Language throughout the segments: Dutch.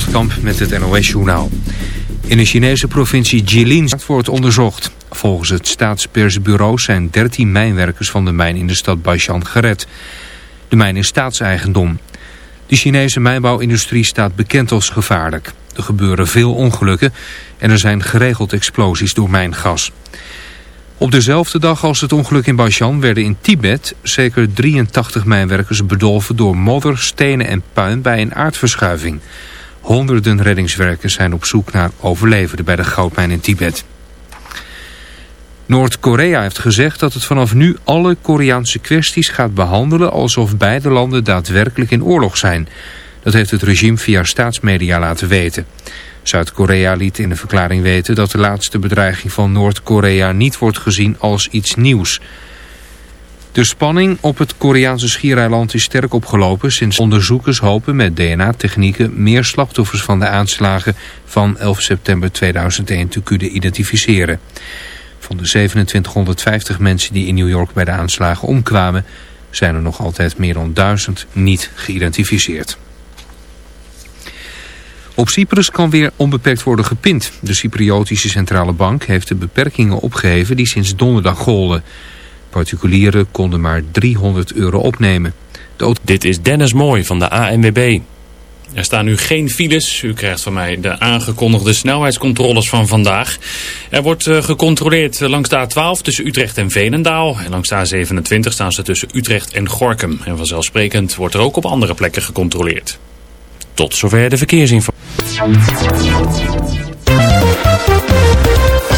Holtkamp met het NOS-journaal. In de Chinese provincie Jilin wordt onderzocht. Volgens het staatspersbureau zijn 13 mijnwerkers van de mijn in de stad Baishan gered. De mijn is staatseigendom. De Chinese mijnbouwindustrie staat bekend als gevaarlijk. Er gebeuren veel ongelukken en er zijn geregeld explosies door mijngas. Op dezelfde dag als het ongeluk in Baishan werden in Tibet zeker 83 mijnwerkers bedolven door modder, stenen en puin bij een aardverschuiving. Honderden reddingswerkers zijn op zoek naar overlevenden bij de goudmijn in Tibet. Noord-Korea heeft gezegd dat het vanaf nu alle Koreaanse kwesties gaat behandelen alsof beide landen daadwerkelijk in oorlog zijn. Dat heeft het regime via staatsmedia laten weten. Zuid-Korea liet in de verklaring weten dat de laatste bedreiging van Noord-Korea niet wordt gezien als iets nieuws. De spanning op het Koreaanse schiereiland is sterk opgelopen sinds onderzoekers hopen met DNA-technieken meer slachtoffers van de aanslagen van 11 september 2001 te kunnen identificeren. Van de 2750 mensen die in New York bij de aanslagen omkwamen zijn er nog altijd meer dan duizend niet geïdentificeerd. Op Cyprus kan weer onbeperkt worden gepind. De Cypriotische Centrale Bank heeft de beperkingen opgeheven die sinds donderdag golden. Particulieren konden maar 300 euro opnemen. Dit is Dennis Mooi van de ANWB. Er staan nu geen files. U krijgt van mij de aangekondigde snelheidscontroles van vandaag. Er wordt uh, gecontroleerd langs de A12 tussen Utrecht en Veenendaal. En langs de A27 staan ze tussen Utrecht en Gorkum. En vanzelfsprekend wordt er ook op andere plekken gecontroleerd. Tot zover de verkeersinformatie.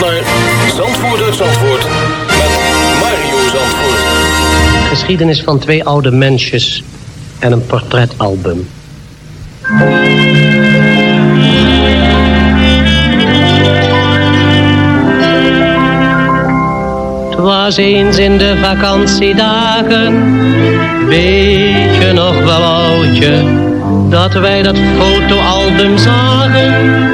naar Zandvoort met Mario Zandvoort. Geschiedenis van twee oude mensjes en een portretalbum. Was eens in de vakantiedagen, weet je nog wel oudje, dat wij dat fotoalbum zagen.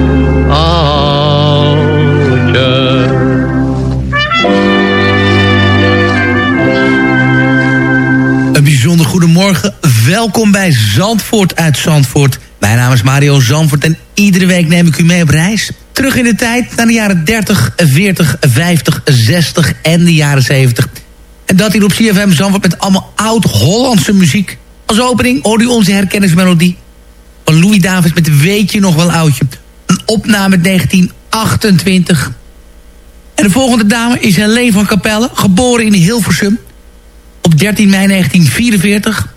goedemorgen. Welkom bij Zandvoort uit Zandvoort. Mijn naam is Mario Zandvoort en iedere week neem ik u mee op reis. Terug in de tijd naar de jaren 30, 40, 50, 60 en de jaren 70. En dat hier op CFM Zandvoort met allemaal oud-Hollandse muziek. Als opening hoorde u onze herkennismelodie van Louis Davids met Weet je nog wel oudje. Een opname uit 1928. En de volgende dame is Helene van Capelle, geboren in Hilversum op 13 mei 1944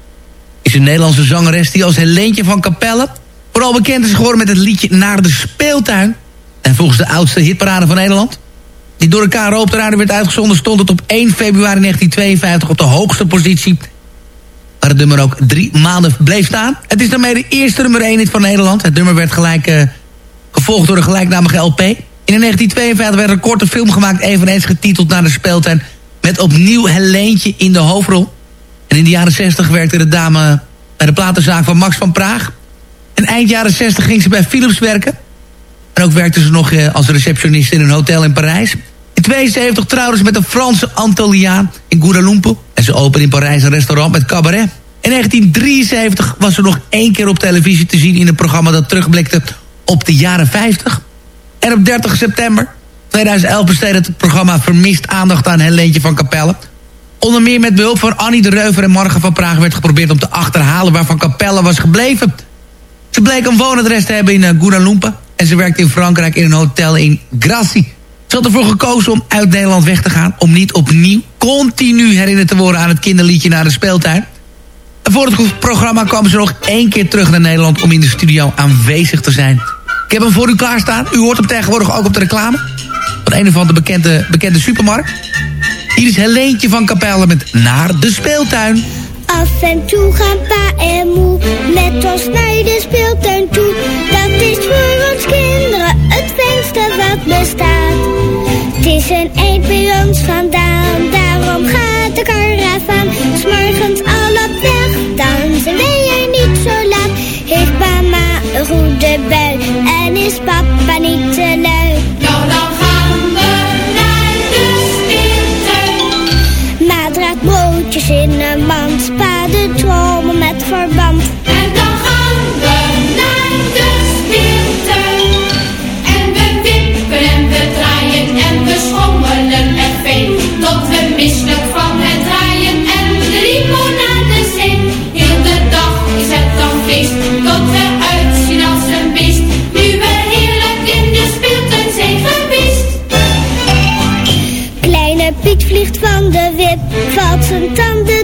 is een Nederlandse zangeres die als Helentje van Capelle... vooral bekend is geworden met het liedje Naar de Speeltuin. En volgens de oudste hitparade van Nederland... die door KRO op de radio werd uitgezonden... stond het op 1 februari 1952 op de hoogste positie... waar het nummer ook drie maanden bleef staan. Het is daarmee de eerste nummer 1 hit van Nederland. Het nummer werd gelijk uh, gevolgd door een gelijknamige LP. In 1952 werd een korte film gemaakt... eveneens getiteld Naar de Speeltuin met opnieuw Helentje in de hoofdrol. En in de jaren 60 werkte de dame bij de platenzaak van Max van Praag. En eind jaren 60 ging ze bij Philips werken. En ook werkte ze nog eh, als receptionist in een hotel in Parijs. In 72 trouwde ze met een Franse Antoliaan in Guadalupe. En ze opende in Parijs een restaurant met cabaret. In 1973 was ze nog één keer op televisie te zien... in een programma dat terugblikte op de jaren 50. En op 30 september 2011 besteedde het programma Vermist aandacht aan Helentje van Capelle. Onder meer met behulp van Annie de Reuver en Morgen van Praag... werd geprobeerd om te achterhalen waar Van Capelle was gebleven. Ze bleek een woonadres te hebben in uh, Guadalupe... en ze werkte in Frankrijk in een hotel in Gracie. Ze had ervoor gekozen om uit Nederland weg te gaan... om niet opnieuw continu herinnerd te worden aan het kinderliedje naar de speeltuin. En voor het programma kwam ze nog één keer terug naar Nederland... om in de studio aanwezig te zijn. Ik heb hem voor u klaarstaan. U hoort hem tegenwoordig ook op de reclame van een of andere bekende, bekende supermarkt. Hier is Helentje van Capelle met Naar de Speeltuin. Af en toe gaan pa en moe met ons naar de speeltuin toe. Dat is voor ons kinderen het fijnste wat bestaat. Het is een eind bij ons vandaan, daarom gaat de karavaan. S'morgens al op weg, dan zijn wij er niet zo laat. Heeft mama een goede bui en is papa niet te lui. Zijn tanden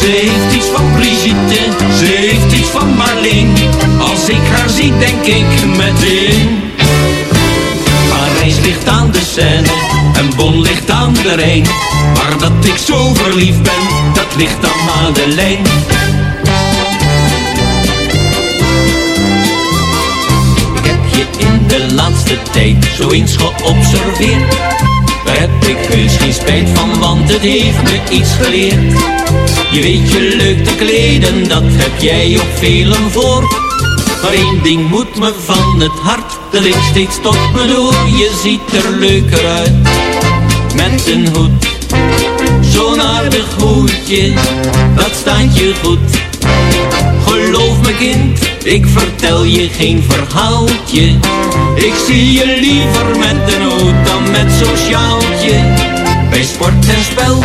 ze heeft iets van Brigitte, ze heeft iets van Marlene. Als ik haar zie, denk ik meteen. Parijs ligt aan de Seine, en Bon ligt aan de Rijn. Maar dat ik zo verliefd ben, dat ligt aan Madeleine. Je in de laatste tijd zo eens geobserveerd. Daar heb ik heus geen spijt van, want het heeft me iets geleerd. Je weet je leuk te kleden, dat heb jij op velen voor. Maar één ding moet me van het hart, dat ik steeds tot me door. Je ziet er leuker uit, met een hoed. Zo'n aardig hoedje, dat staat je goed. Geloof me kind, ik vertel je geen verhaaltje. Ik zie je liever met een hoed dan met zo'n sjaaltje. Bij sport en spel,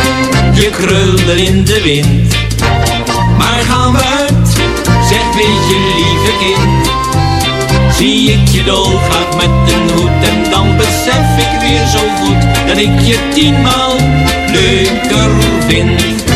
je krulde in de wind. Maar gaan we uit, zeg weet je lieve kind. Zie ik je dolgraag met een hoed en dan besef ik weer zo goed dat ik je tienmaal leuker vind.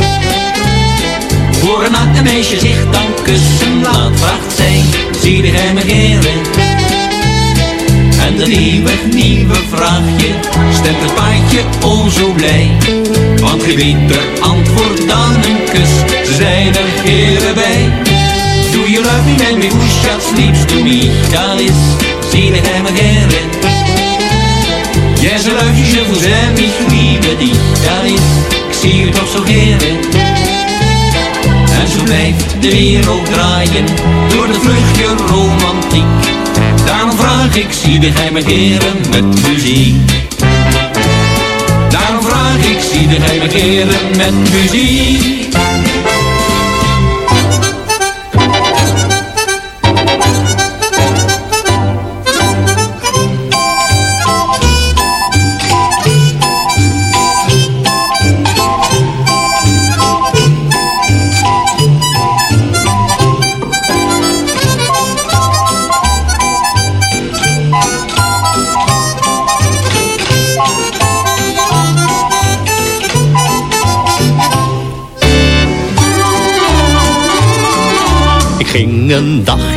Voor een meisje zich dan kussen laat, vraagt zij, zie de geheime heren. En de nieuwe, nieuwe vraagje stemt het paardje o zo blij. Want geen beter antwoord dan een kus, ze zijn er heren bij. Do you love me, man, me who sleeps to me? Dat is, zie de. Yes, I love you, je vous aime, ich liebe dich. Dat is, ik zie u toch zo heren. En zo blijft de wereld draaien door de vluchtje romantiek. Daarom vraag ik, zie de geheime heren met muziek. Daarom vraag ik, zie de geheime heren met muziek.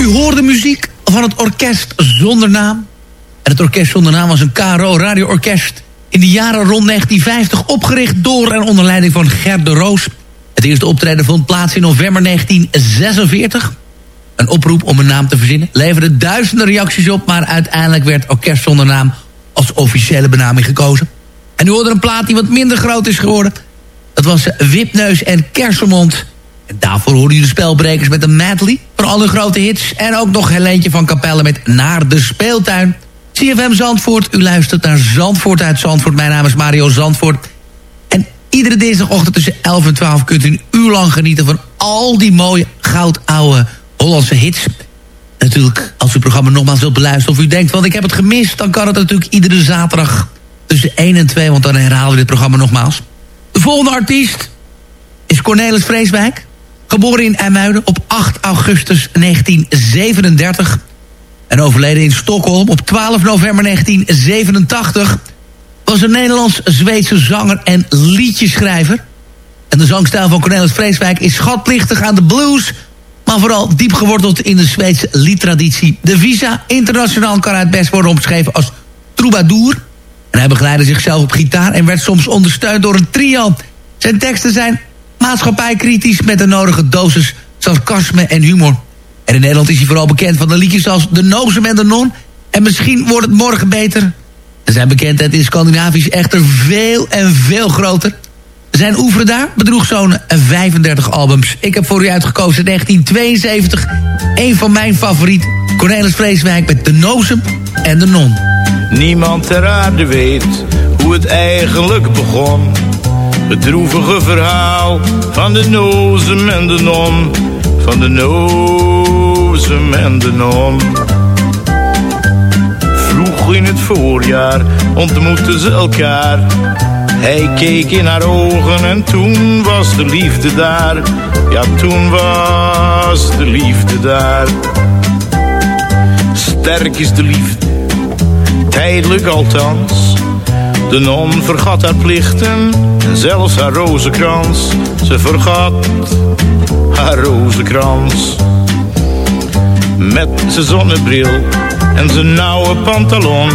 U hoorde muziek van het orkest zonder naam. En het orkest zonder naam was een KRO radioorkest... in de jaren rond 1950 opgericht door en onder leiding van Gert de Roos. Het eerste optreden vond plaats in november 1946. Een oproep om een naam te verzinnen leverde duizenden reacties op... maar uiteindelijk werd orkest zonder naam als officiële benaming gekozen. En u hoorde een plaat die wat minder groot is geworden. Dat was Wipneus en Kersenmond... En daarvoor horen jullie de spelbrekers met een medley van alle grote hits. En ook nog Helentje van Capelle met Naar de Speeltuin. CFM Zandvoort, u luistert naar Zandvoort uit Zandvoort. Mijn naam is Mario Zandvoort. En iedere dinsdagochtend tussen 11 en 12 kunt u een uur lang genieten... van al die mooie goudoude Hollandse hits. Natuurlijk, als u het programma nogmaals wilt beluisteren... of u denkt, want ik heb het gemist... dan kan het natuurlijk iedere zaterdag tussen 1 en 2... want dan herhalen we dit programma nogmaals. De volgende artiest Cornelis Vreeswijk. Geboren in IJmuiden op 8 augustus 1937. En overleden in Stockholm op 12 november 1987... was een Nederlands-Zweedse zanger en liedjeschrijver. En de zangstijl van Cornelis Vreeswijk is schatplichtig aan de blues... maar vooral diep geworteld in de Zweedse liedtraditie. De Visa internationaal kan het best worden omschreven als troubadour... En hij begeleidde zichzelf op gitaar en werd soms ondersteund door een trio. Zijn teksten zijn maatschappijkritisch met de nodige dosis sarcasme en humor. En in Nederland is hij vooral bekend van de liedjes als De Nozem en de Non... en Misschien wordt het morgen beter. En zijn bekendheid in Scandinavisch echter veel en veel groter. Zijn oeveren daar bedroeg zo'n 35 albums. Ik heb voor u uitgekozen 1972, een van mijn favorieten. Cornelis Vreeswijk met De Nozem en de Non. Niemand ter aarde weet hoe het eigenlijk begon. Het droevige verhaal van de nozem en de non. Van de nozem en de non. Vroeg in het voorjaar ontmoetten ze elkaar. Hij keek in haar ogen en toen was de liefde daar. Ja, toen was de liefde daar. Sterk is de liefde tijdelijk althans. De non vergat haar plichten en zelfs haar rozenkrans. Ze vergat haar rozenkrans. Met zijn zonnebril en zijn nauwe pantalon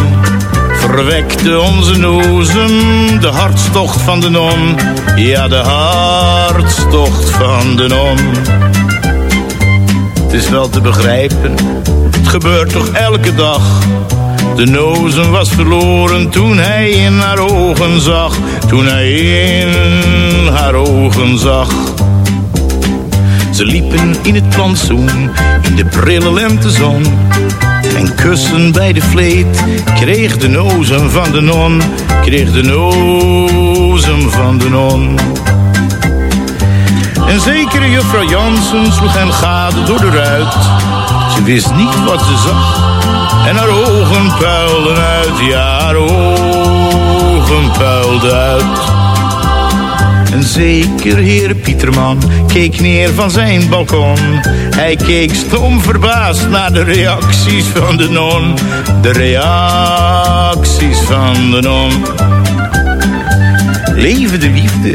verwekte onze nozem de hartstocht van de non. Ja, de hartstocht van de non. Het is wel te begrijpen, het gebeurt toch elke dag de nozen was verloren toen hij in haar ogen zag. Toen hij in haar ogen zag. Ze liepen in het plantsoen, in de prille lentezon. En kussen bij de vleet, kreeg de nozen van de non. Kreeg de nozen van de non. En zekere juffrouw Jansen sloeg hen gade door de ruit. Ze wist niet wat ze zag en haar ogen puilden uit, ja, haar ogen puilden uit. En zeker heer Pieterman keek neer van zijn balkon. Hij keek stom verbaasd naar de reacties van de non. De reacties van de non. Leven de liefde,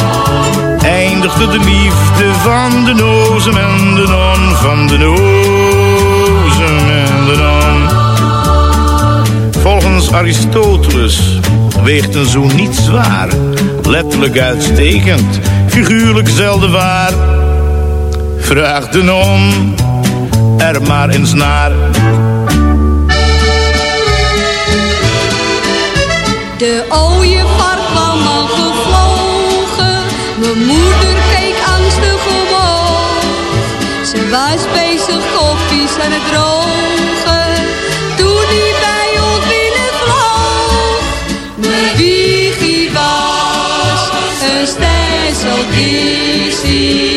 eindigde de liefde van de nozem en de non, van de nozem en de non. Volgens Aristoteles weegt een zoen niet zwaar, letterlijk uitstekend, figuurlijk zelden waar. Vraag de non er maar eens naar. De ooievaar Ze was bezig koffies aan het drogen, toen hij bij ons binnenvloog. Mijn wiegie was een stencilkissie,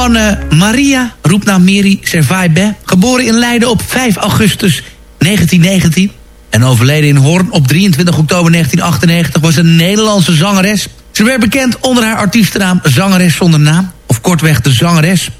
van eh, Maria, roepnaam Mary Servaibe. Geboren in Leiden op 5 augustus 1919. En overleden in Hoorn op 23 oktober 1998 was een Nederlandse zangeres. Ze werd bekend onder haar artiestennaam Zangeres zonder naam. Of kortweg de zangeres.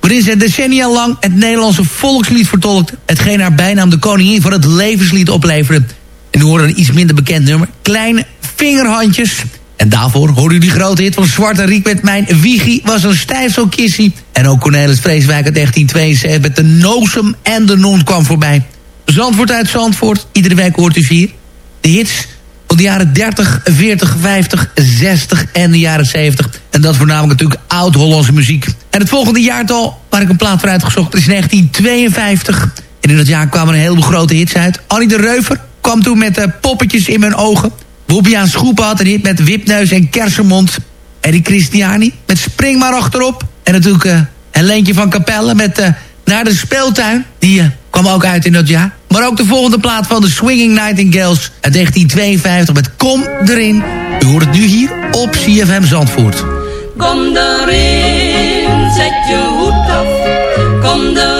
Waarin ze decennia lang het Nederlandse volkslied vertolkte. Hetgeen haar bijnaam de koningin van het levenslied opleverde. En nu hoorde een iets minder bekend nummer. Kleine vingerhandjes. En daarvoor hoorde u die grote hit van Zwarte Riek met Mijn Wiegie was een stijfselkissie. En ook Cornelis Vreeswijk uit 1972 met de Nosem en de Non kwam voorbij. Zandvoort uit Zandvoort, iedere week hoort u hier. De hits van de jaren 30, 40, 50, 60 en de jaren 70. En dat voornamelijk natuurlijk oud-Hollandse muziek. En het volgende jaartal waar ik een plaat voor uitgezocht is 1952. En in dat jaar kwamen een heleboel grote hits uit. Annie de Reuver kwam toen met uh, poppetjes in mijn ogen. Bobiaan Schoepen had een hit met Wipneus en Kersenmond. Eddie Christiani met Spring maar achterop. En natuurlijk uh, Helentje van Capelle met uh, Naar de Speeltuin. Die uh, kwam ook uit in dat jaar. Maar ook de volgende plaat van de Swinging Nightingales uit 1952 met Kom erin. U hoort het nu hier op CFM Zandvoort. Kom erin, zet je hoed af. Kom erin,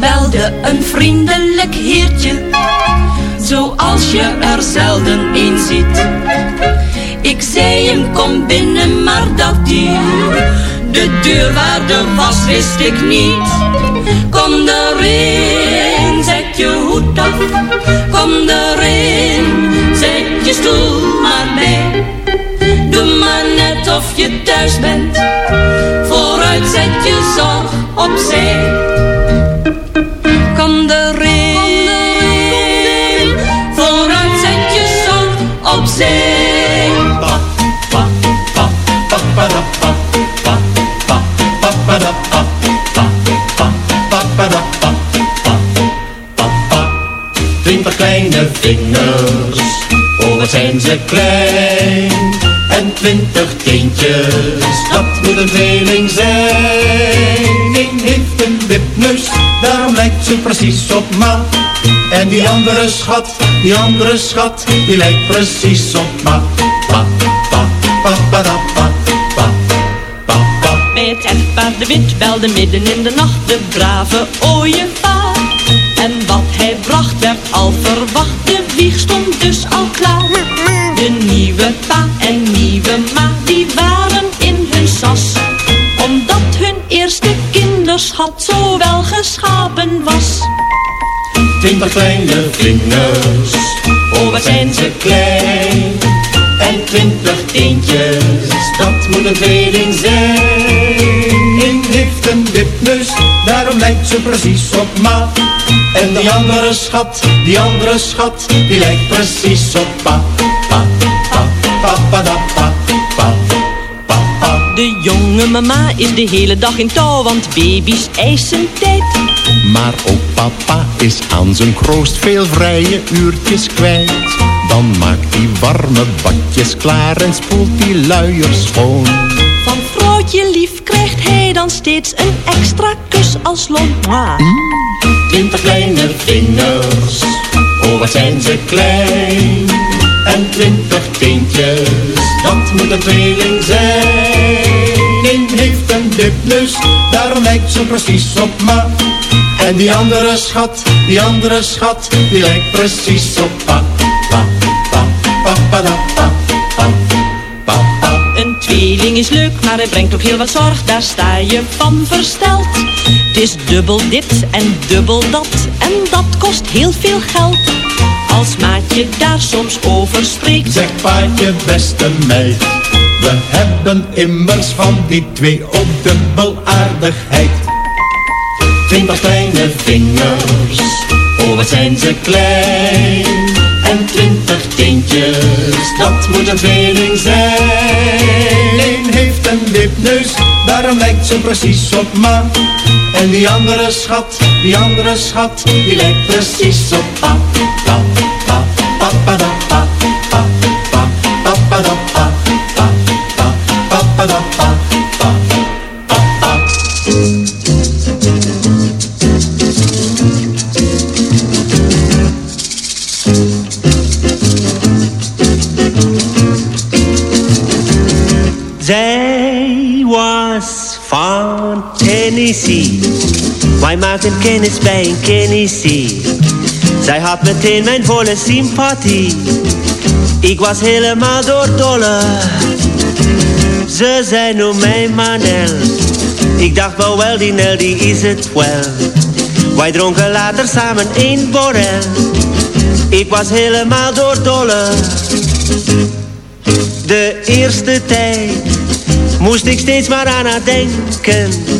belde een vriendelijk heertje, zoals je er zelden een ziet. Ik zei hem kom binnen, maar dat die de deurwaarder was, wist ik niet. Kom erin, zet je hoed af, kom erin, zet je stoel maar bij. Doe maar net of je thuis bent, vooruit zet je zorg opzij. Vingers, oh wat zijn ze klein. En twintig teentjes, dat moet een tweeling zijn. Eén heeft een wipneus, daarom lijkt ze precies op ma. En die andere schat, die andere schat, die lijkt precies op ma. Pa, pa, pa, pa, da, pa, pa. Bij het de wit belde midden in de nacht de brave ooievaar. En wat hij bracht werd al verwacht, de wieg stond dus al klaar. De nieuwe pa en nieuwe ma, die waren in hun sas. Omdat hun eerste kinderschat zo wel geschapen was. Twintig kleine vingers, oh wat zijn ze klein. En twintig teentjes, dat moet een tweeling zijn. Eén heeft een wipneus, daarom lijkt ze precies op ma. En die andere schat, die andere schat, die lijkt precies op pa. Pa, pa, pa, pa, da, pa, pa, pa, pa. De jonge mama is de hele dag in touw, want baby's eisen tijd. Maar ook papa is aan zijn kroost veel vrije uurtjes kwijt. Dan maakt hij warme badjes klaar en spoelt die luiers schoon. Van vrouwtje lief krijgt hij dan steeds een extra kus als loon. Mwah. Twintig kleine vingers, oh wat zijn ze klein. En twintig teentjes, dat moet een tweeling zijn. Eén heeft een wipneus, daarom lijkt ze precies op ma. En die andere schat, die andere schat, die lijkt precies op pa. Pa, pa, pa, pa, da, pa, pa, pa, pa. Een tweeling is leuk, maar het brengt ook heel wat zorg, daar sta je van versteld. Het is dubbel dit en dubbel dat, en dat kost heel veel geld. Als maatje daar soms over spreekt, Zeg paatje, beste meid, we hebben immers van die twee ook dubbel aardigheid. Twintig kleine vingers, oh wat zijn ze klein. En twintig teentjes, dat moet een tweeling zijn. Heeft een wipneus, daarom lijkt ze precies op ma. En die andere schat, die andere schat, die lijkt precies op pa. Pa, pa, pa, pa, da, pa, pa, pa, pa, pa, da, pa, pa, pa, pa. Maakten kennis bij een. Zij had meteen mijn volle sympathie. Ik was helemaal doordolle. Ze zei noem mij Manel. Ik dacht wel wel, die Nel die is het wel. Wij dronken later samen één borrel. Ik was helemaal doordolle. De eerste tijd moest ik steeds maar aan haar denken.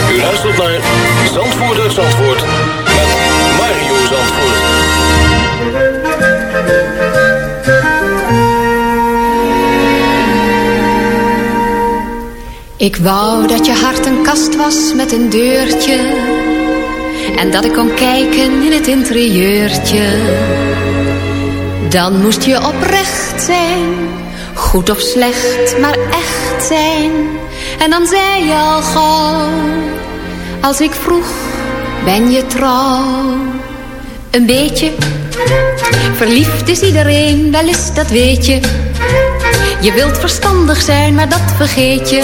U luistert naar Zandvoort uit met Mario Zandvoort. Ik wou dat je hart een kast was met een deurtje En dat ik kon kijken in het interieurtje Dan moest je oprecht zijn Goed of slecht, maar echt zijn En dan zei je al gauw Als ik vroeg, ben je trouw Een beetje Verliefd is iedereen, wel eens dat weet je je wilt verstandig zijn, maar dat vergeet je.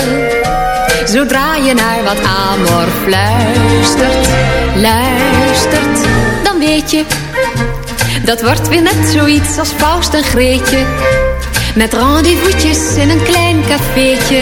Zodra je naar wat amor fluistert, luistert, dan weet je. Dat wordt weer net zoiets als Faust en Greetje. Met rendezvous'tjes in een klein cafeetje.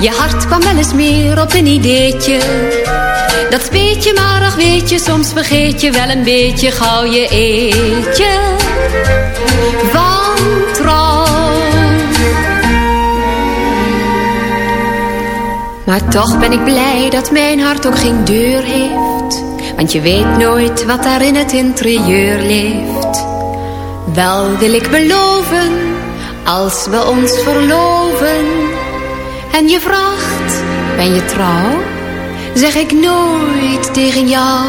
Je hart kwam wel eens meer op een ideetje. Dat speet je maar, ach weet je, soms vergeet je wel een beetje gauw je eetje. Van trouw. Maar toch ben ik blij dat mijn hart ook geen deur heeft. Want je weet nooit wat daar in het interieur leeft. Wel wil ik beloven, als we ons verloven. En je vraagt, ben je trouw? Zeg ik nooit tegen jou.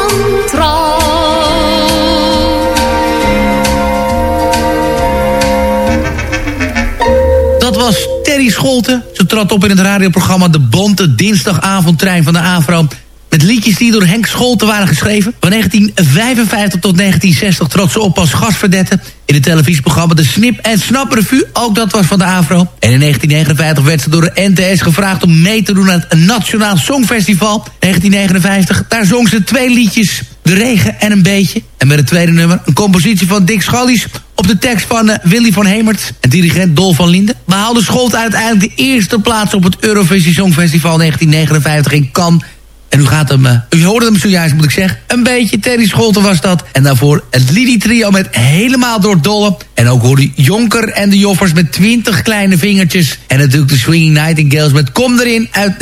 Terry Scholten. Ze trad op in het radioprogramma De Bonte Dinsdagavondtrein van de AVRO. Met liedjes die door Henk Scholten waren geschreven. Van 1955 tot 1960 trad ze op als gastverdette... in het televisieprogramma De Snip en Snap Revue. Ook dat was van de AVRO. En in 1959 werd ze door de NTS gevraagd om mee te doen aan het Nationaal Songfestival. 1959, daar zong ze twee liedjes. De regen en een beetje. En met het tweede nummer een compositie van Dick Schallies... op de tekst van uh, Willy van Hemert en dirigent Dol van Linden. Behaalde Scholt uiteindelijk de eerste plaats op het Eurovisie Songfestival 1959 in Cannes... En u gaat hem, uh, u hoorde hem zojuist moet ik zeggen. Een beetje, Terry Scholten was dat. En daarvoor het Lili Trio met Helemaal door Dolle. En ook hoorde Jonker en de Joffers met 20 kleine vingertjes. En natuurlijk de Swinging Nightingales met Kom erin uit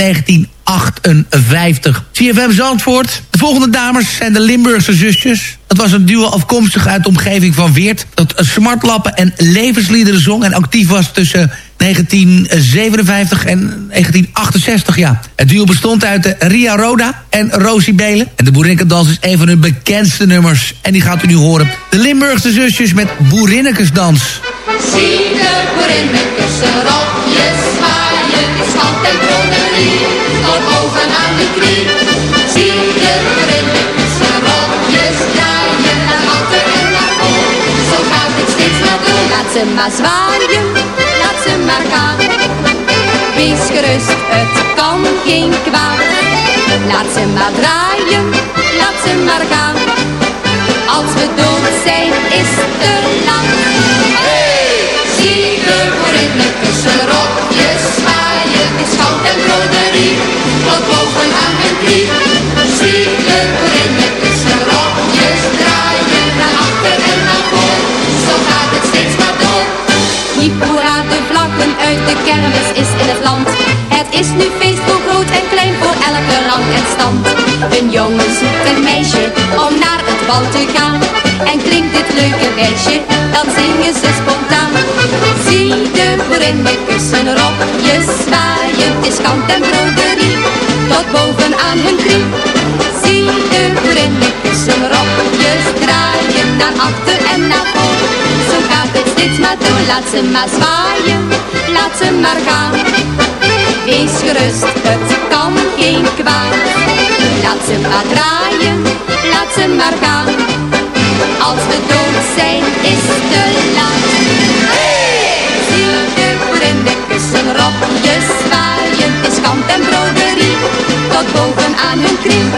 1958. CFM Zandvoort. De volgende dames zijn de Limburgse zusjes. Dat was een duo afkomstig uit de omgeving van Weert. Dat smartlappen en levensliederen zong en actief was tussen 1957 en 1968, ja. Het duo bestond uit Ria Roda en Rosie Belen. En de Boerinnekendans is een van hun bekendste nummers. En die gaat u nu horen. De Limburgse zusjes met Boerinnekesdans. Zie de boerinnekes een die schat en broderie, tot boven aan de knie. Zie de boerinnekes een rokje draaien, naar achter en naar voor, zo gaat het steeds maar door. Laat ze maar zwaaien, laat ze maar gaan. Wees gerust, het kan geen kwaad. Laat ze maar draaien, laat ze maar gaan. Als we dood zijn, is het te laat. Hey! Zie de boerinnekes een rokje schat en broderie, tot boven aan hun knie. Zie de boerinnekes een rokje draaien, naar achter en naar voor, zo gaat het steeds maar door. Hiep hoera, de vlaggen uit de kermis is in het land. Het is nu feest voor groot en klein, voor elke rang en stand. Een jongen zoekt een meisje om naar het bal te gaan. En klinkt dit leuke wijsje, dan zingen ze spontaan. Zie de boerinnekes een rokje zwaaien, het is kant en broderie, tot boven aan hun knie. Zie de boerinnekes een rokje draaien, naar achter en naar voor. Zo gaat het steeds maar door, laat ze maar zwaaien, laat ze maar gaan. Wees gerust, het kan geen kwaad. Laat ze maar draaien, laat ze maar gaan. Als we dood zijn, is te laat. Hey! Zie de boerinnekes een rokje zwaaien, is kant en broderie, tot boven aan hun knie.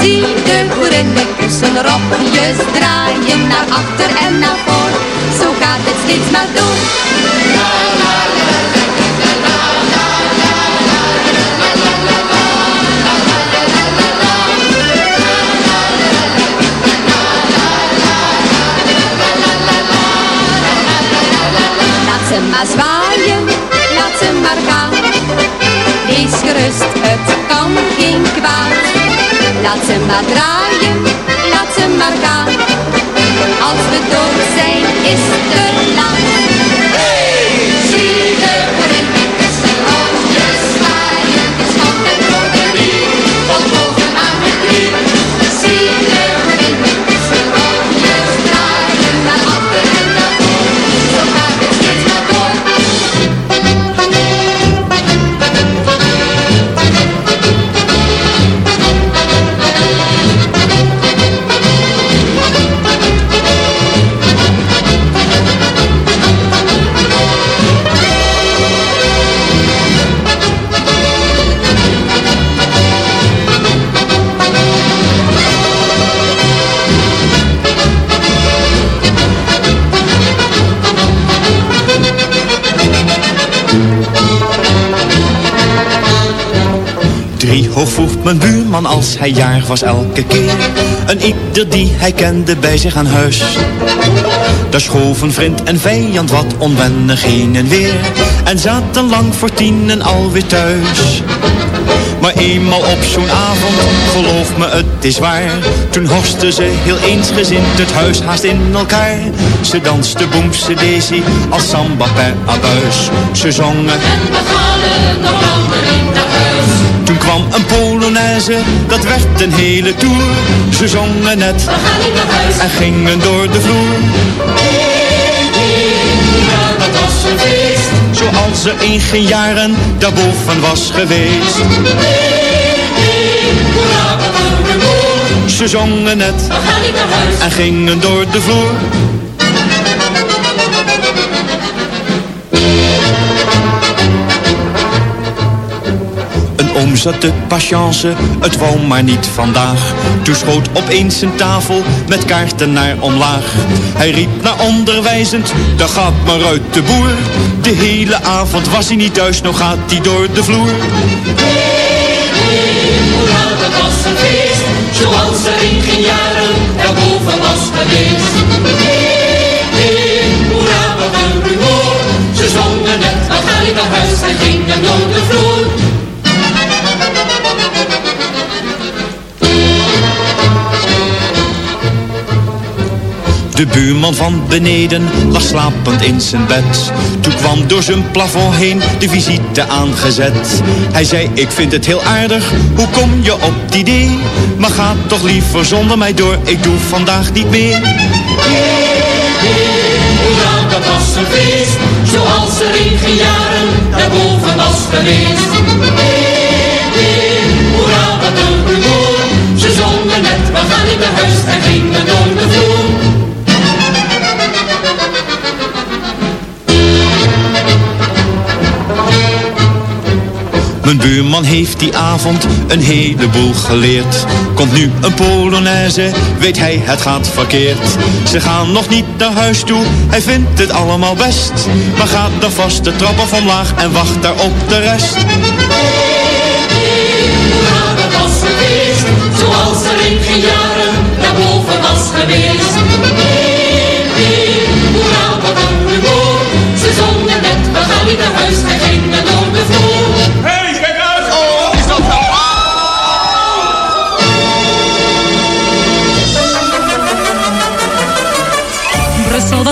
Zie de boerinnekes een rokje draaien, naar achter en naar voor, zo gaat het steeds maar door. Laat ze maar draaien, laat ze maar gaan. Als we dood zijn, is het Driehoog vroeg mijn buurman als hij jarig was elke keer Een ieder die hij kende bij zich aan huis. Daar schoven vriend en vijand wat onwennig heen en weer En zaten lang voor tienen alweer thuis. Maar eenmaal op zo'n avond, geloof me het is waar Toen horsten ze heel eensgezind het huis haast in elkaar. Ze danste boemse daisy als samba per abuis. Ze zongen En we nog in kwam een Polonaise, dat werd een hele tour Ze zongen net We gaan niet naar huis. en gingen door de vloer Ja, dat was een feest. Zoals er in geen jaren daarboven was geweest. Ze zongen net We gaan niet naar huis. en gingen door de vloer oom zat patience, het wou maar niet vandaag. Toen schoot opeens een tafel met kaarten naar omlaag. Hij riep naar onderwijzend, daar gaat maar uit de boer. De hele avond was hij niet thuis, nou gaat hij door de vloer. Hoera, dat was een feest. Zoals er in geen jaren daarboven was geweest. Hoera, wat een rumoer. Ze zongen net, we gaan niet naar huis en gingen door de vloer. De buurman van beneden lag slapend in zijn bed. Toen kwam door zijn plafond heen de visite aangezet. Hij zei, ik vind het heel aardig, hoe kom je op het idee? Maar ga toch liever zonder mij door, ik doe vandaag niet meer. Hoera, dat was een feest. Zoals er in geen jaren daarboven was geweest. Hoera, wat een rumoer. Ze zongen net, we gaan niet naar huis en gingen door de vloer. Mijn buurman heeft die avond een heleboel geleerd. Komt nu een Polonaise, weet hij het gaat verkeerd. Ze gaan nog niet naar huis toe, hij vindt het allemaal best. Maar gaat dan vast de trap af omlaag en wacht daar op de rest. Zoals er in geen jaren daarboven was geweest. Hoera, wat een rumoer. Ze zongen net, we gaan niet naar huis door de vloer.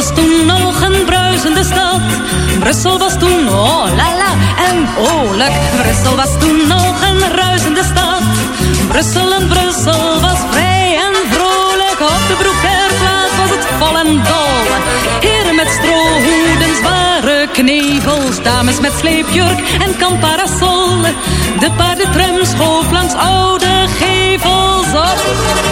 Was toen nog een bruisende stad. Brussel was toen, oh la la, en oorlijk. Brussel was toen nog een ruisende stad. Brussel en Brussel was vrij en vrolijk. Op de Broekerplaats was het vol en dol. Heren met strohoeden, zware knevels. Dames met sleepjurk en kamparasol. De paardentram schoof langs oude op.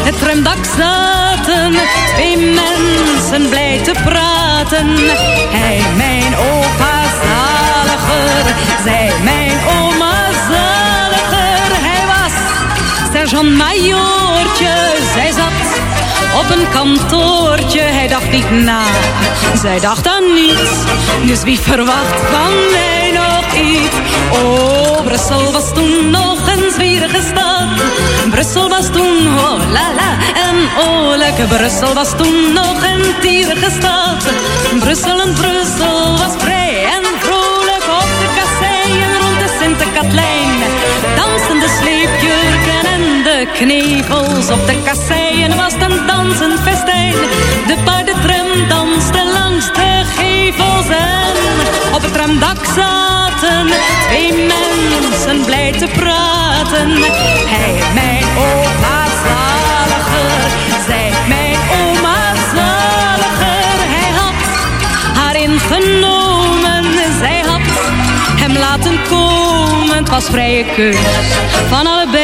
Het tramdak zaten twee mensen blij te praten. Hij, mijn opa zaliger, zij, mijn oma zaliger. Hij was sergeant-majoortje, zij zat op een kantoortje. Hij dacht niet na, zij dacht aan niets. Dus wie verwacht van mij nog Oh, Brussel was toen nog een zwierige stad. Brussel was toen, oh la la, en oh lekker. Brussel was toen nog een tierige stad. Brussel en Brussel was vrij en vrolijk op de kasseien rond de Sint-Katlijn. Dansen de knevels op de kasseien was een dansend festijn. De paardentram danste langs de gevels en op het tramdak zaten twee mensen blij te praten. Hij, mijn opa zaliger, zij, mijn oma zaliger. Hij had haar ingenomen, zij had hem laten komen. Het was vrije keus van allebei.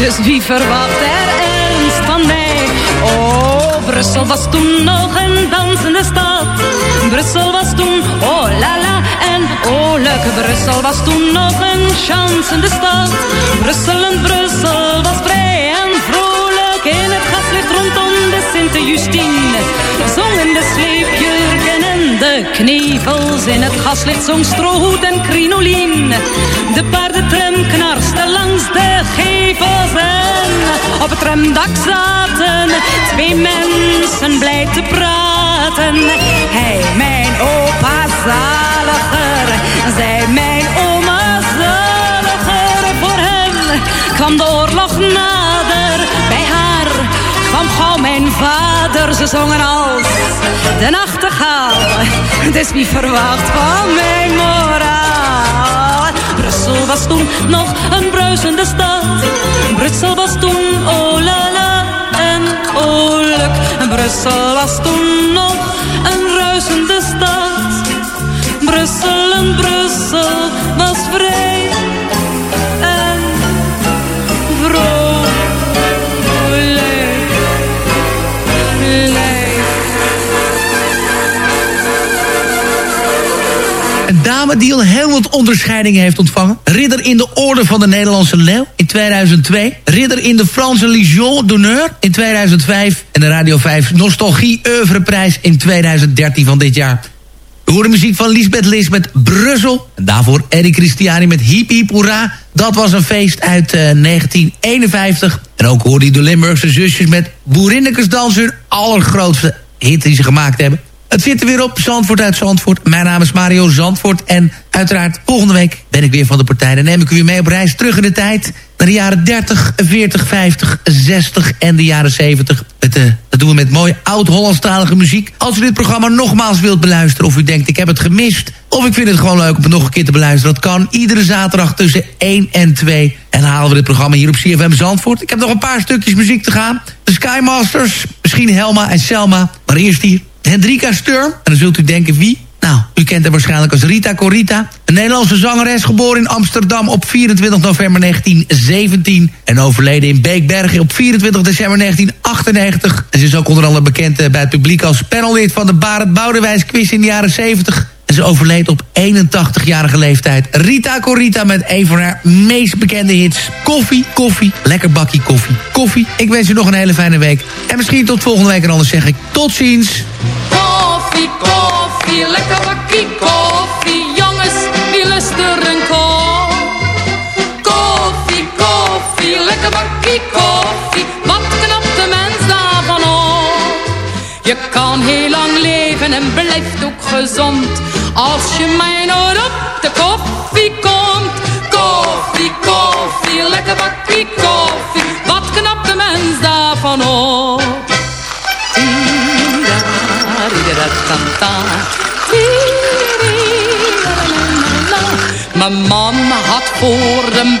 Dus wie verwacht er ernst van mij? Oh, Brussel was toen nog een dansende stad. Brussel was toen, oh la la, en oh leuk. Brussel was toen nog een chansende stad. Brussel en Brussel was vrij en vrolijk in het gaslicht rondom de Sint-Justine. Zongen de sleepjurken en de knevels in het gaslicht zong strohoed en crinolien. De paardentram knarste langs de gevels en op het tramdak zaten twee mensen blij te praten. Hij, mijn opa zaliger, zij, mijn oma zaliger. Voor hem kwam de oorlog nader. Bij haar kwam gauw mijn vader. Ze zongen als de nachtegaal. Dus wie verwacht van mijn moraal? Brussel was toen nog een bruisende stad. Brussel was toen oh la la en oh. Brussel was toen nog een ruisende stad. Brussel en Brussel was dame die al heel wat onderscheidingen heeft ontvangen. Ridder in de Orde van de Nederlandse Leeuw in 2002. Ridder in de Franse Légion d'honneur in 2005. En de Radio 5 Nostalgie Oeuvreprijs in 2013 van dit jaar. We horen muziek van Lisbeth Lis met Brussel. En daarvoor Eddie Christiani met Hiep Hiep Hoera. Dat was een feest uit eh, 1951. En ook hoorde je de Limburgse zusjes met Boerinnekes hun allergrootste hit die ze gemaakt hebben. Het zit er weer op, Zandvoort uit Zandvoort. Mijn naam is Mario Zandvoort. En uiteraard, volgende week ben ik weer van de partij. Dan neem ik u weer mee op reis terug in de tijd. Naar de jaren 30, 40, 50, 60 en de jaren 70. Het, eh, dat doen we met mooi oud-Hollandstalige muziek. Als u dit programma nogmaals wilt beluisteren... of u denkt, ik heb het gemist... of ik vind het gewoon leuk om het nog een keer te beluisteren... dat kan iedere zaterdag tussen 1 en 2. En halen we dit programma hier op CFM Zandvoort. Ik heb nog een paar stukjes muziek te gaan. De Skymasters, misschien Helma en Selma. Maar eerst hier Hendrika Sturm. En dan zult u denken, wie? Nou, u kent haar waarschijnlijk als Rita Corita. Een Nederlandse zangeres, geboren in Amsterdam op 24 november 1917. En overleden in Beekbergen op 24 december 1998. En ze is ook onder andere bekend eh, bij het publiek als panellid van de Barend Boudewijs quiz in de jaren 70. En ze overleed op 81-jarige leeftijd. Rita Corita met een van haar meest bekende hits. Koffie, koffie, lekker bakkie koffie. Koffie, ik wens u nog een hele fijne week. En misschien tot volgende week en anders zeg ik tot ziens. Koffie, koffie, lekker bakkie koffie. Jongens, er een kop? Koffie, koffie, lekker bakkie koffie. Wat knapt de mens daarvan op? Je kan heel lang leven en blijft ook gezond. Als je mij nooit op de koffie komt. Koffie, koffie, lekker bakkie koffie. Wat knapt de mens daarvan op? Mijn man had voor een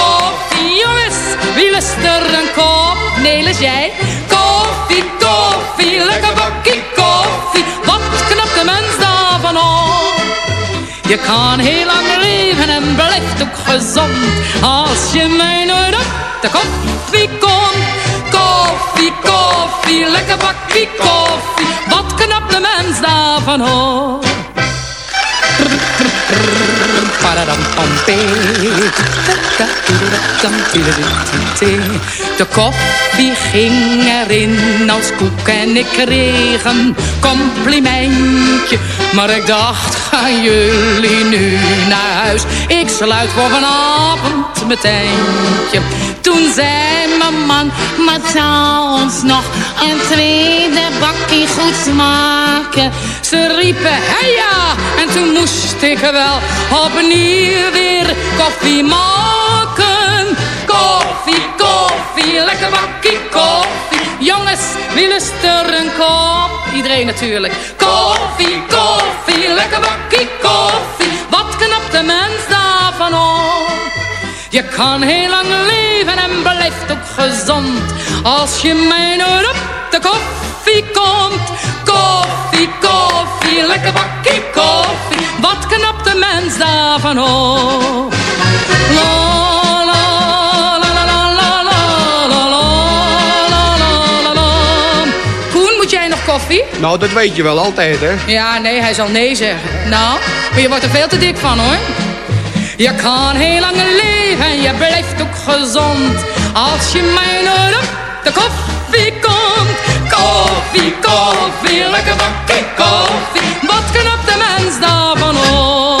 Jongens, wie lust er een kop? Nelis jij? Koffie, koffie, lekker bakkie koffie. Wat knapt de mens daarvan op? Je kan heel lang leven en blijft ook gezond. Als je mij nooit op de koffie komt. Koffie, koffie, lekker bakkie koffie. Wat knapt de mens daarvan op? De koffie ging erin als koek en ik kreeg een complimentje. Maar ik dacht, gaan jullie nu naar huis? Ik sluit voor vanavond mijn tentje. Toen zei mijn man, maar zou ons nog een tweede bakkie goed smaken? Ze riepen, hey ja, en toen moest ik wel opnieuw weer koffie maken. Koffie, koffie, lekker bakkie koffie. Jongens, wie lust er een kop? Iedereen natuurlijk. Koffie, koffie, lekker bakkie koffie. Wat knapt de mens daarvan op? Je kan heel lang leven en blijft ook gezond. Als je mij nooit op de koffie komt. Koffie, koffie, lekker bakkie koffie. Koen, moet jij nog Koffie? Nou, dat weet je wel altijd, hè? Ja, nee, hij zal nee zeggen. Nou, maar je wordt er veel te dik van, hoor. Je kan heel lang leven je blijft ook gezond. Als je mij nodig de koffie komt. Koffie, koffie, lekker bakje koffie. Wat kan op de mens daarvan op?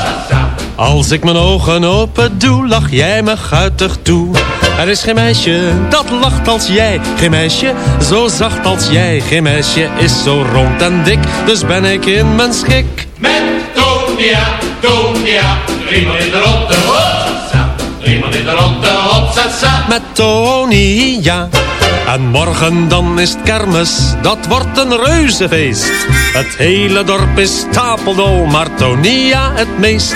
Als ik mijn ogen open doe, lach jij me guitig toe. Er is geen meisje dat lacht als jij. Geen meisje zo zacht als jij. Geen meisje is zo rond en dik, dus ben ik in mijn schik. Met Tonia, Tonia, driemaal in de. Hopsa, driemaal in de sa. Met Tony, ja. En morgen dan is het kermis, dat wordt een reuzefeest. Het hele dorp is stapeldol, maar Tonia het meest.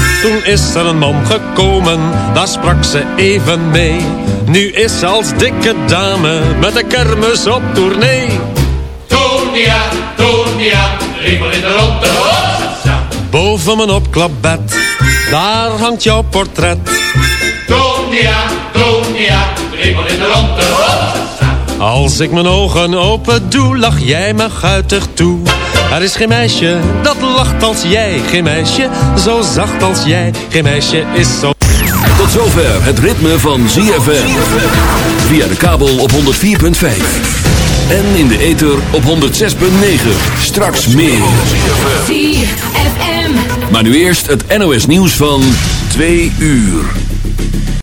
Toen is er een man gekomen, daar sprak ze even mee. Nu is ze als dikke dame met de kermis op tournee. Tonia, Tonia, driemaal in de ronde. Sa. Boven mijn opklapbed, daar hangt jouw portret. Tonia, Tonia, driemaal in de ronde. Sa. Als ik mijn ogen open doe, lach jij me guitig toe. Er is geen meisje dat lacht als jij. Geen meisje zo zacht als jij. Geen meisje is zo... Tot zover het ritme van ZFM. Via de kabel op 104.5. En in de ether op 106.9. Straks meer. ZFM. Maar nu eerst het NOS nieuws van 2 uur.